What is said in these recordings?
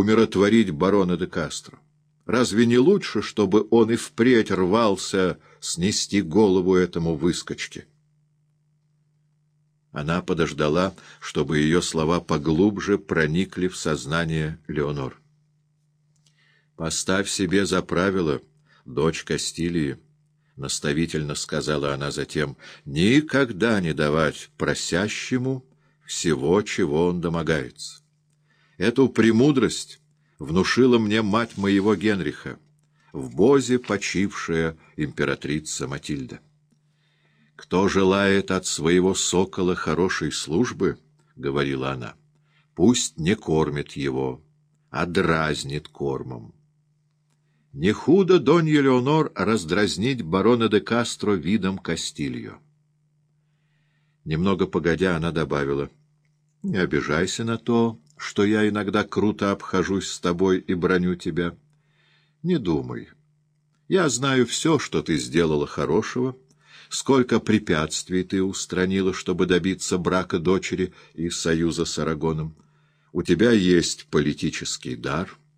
умиротворить барона де Кастро? Разве не лучше, чтобы он и впредь рвался снести голову этому выскочке? Она подождала, чтобы ее слова поглубже проникли в сознание Леонор. «Поставь себе за правило, дочь Кастилии», — наставительно сказала она затем, — «никогда не давать просящему всего, чего он домогается. Эту премудрость внушила мне мать моего Генриха, в Бозе почившая императрица Матильда. «Кто желает от своего сокола хорошей службы, — говорила она, — пусть не кормит его, а дразнит кормом». Не худо Донья Леонор раздразнить барона де Кастро видом Кастильо. Немного погодя, она добавила, — Не обижайся на то, что я иногда круто обхожусь с тобой и броню тебя. Не думай. Я знаю все, что ты сделала хорошего, сколько препятствий ты устранила, чтобы добиться брака дочери и союза с Арагоном. У тебя есть политический дар —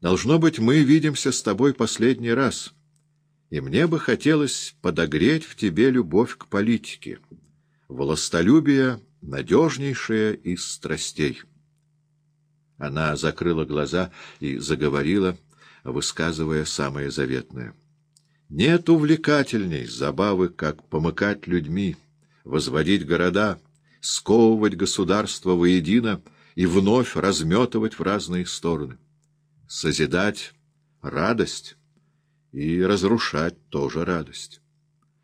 Должно быть, мы видимся с тобой последний раз, и мне бы хотелось подогреть в тебе любовь к политике, властолюбие надежнейшее из страстей. Она закрыла глаза и заговорила, высказывая самое заветное. Нет увлекательней забавы, как помыкать людьми, возводить города, сковывать государство воедино и вновь разметывать в разные стороны созидать — радость, и разрушать — тоже радость.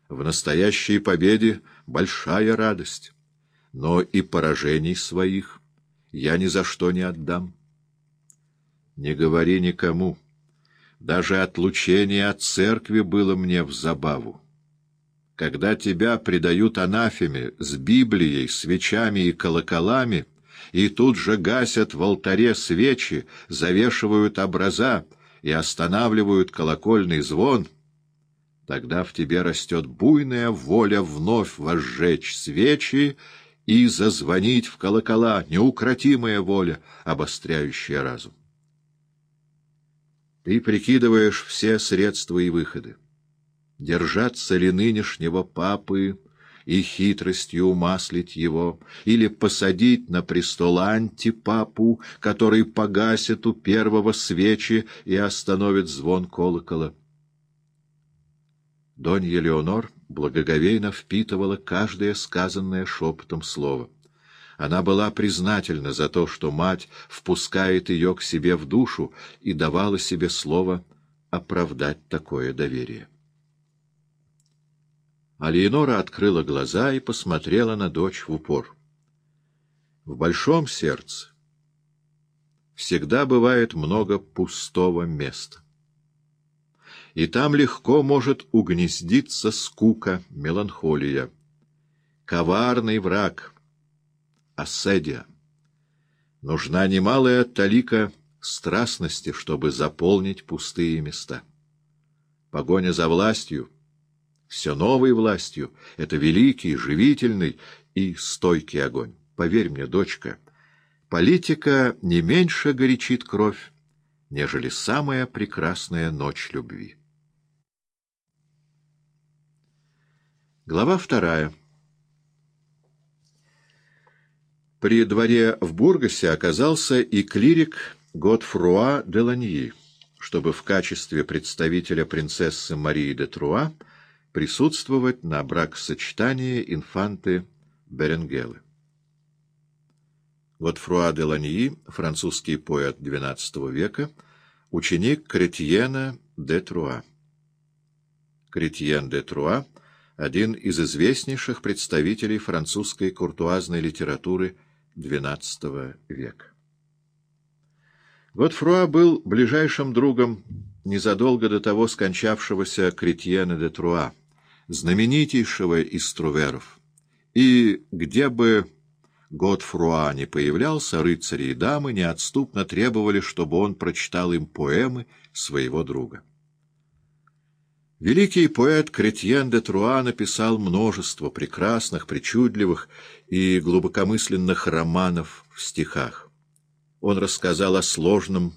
В настоящей победе — большая радость, но и поражений своих я ни за что не отдам. Не говори никому. Даже отлучение от церкви было мне в забаву. Когда тебя предают анафеме с Библией, свечами и колоколами — и тут же гасят в алтаре свечи, завешивают образа и останавливают колокольный звон, тогда в тебе растет буйная воля вновь возжечь свечи и зазвонить в колокола, неукротимая воля, обостряющая разум. Ты прикидываешь все средства и выходы. Держаться ли нынешнего папы и хитростью умаслить его, или посадить на престол антипапу, который погасит у первого свечи и остановит звон колокола. Донья Леонор благоговейно впитывала каждое сказанное шепотом слово. Она была признательна за то, что мать впускает ее к себе в душу и давала себе слово оправдать такое доверие. Алиенора открыла глаза и посмотрела на дочь в упор. В большом сердце всегда бывает много пустого места. И там легко может угнездиться скука, меланхолия. Коварный враг — асседия. Нужна немалая талика страстности, чтобы заполнить пустые места. Погоня за властью — все новой властью. Это великий, живительный и стойкий огонь. Поверь мне, дочка, политика не меньше горячит кровь, нежели самая прекрасная ночь любви. Глава вторая. При дворе в Бургасе оказался и клирик Готфруа де Ланьи, чтобы в качестве представителя принцессы Марии де Труа присутствовать на бракосочетании инфанты Беренгелы. Готфруа де Ланьи, французский поэт XII века, ученик Кретьена де Труа. Кретьен де Труа — один из известнейших представителей французской куртуазной литературы XII века. Готфруа был ближайшим другом незадолго до того скончавшегося Кретьена де Труа, знаменитейшего из труверов. И где бы Готфруа не появлялся, рыцари и дамы неотступно требовали, чтобы он прочитал им поэмы своего друга. Великий поэт Кретьен де Труа написал множество прекрасных, причудливых и глубокомысленных романов в стихах. он рассказал о сложном,